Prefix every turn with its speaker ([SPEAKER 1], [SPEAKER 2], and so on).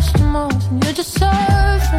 [SPEAKER 1] first the most, and you deserve.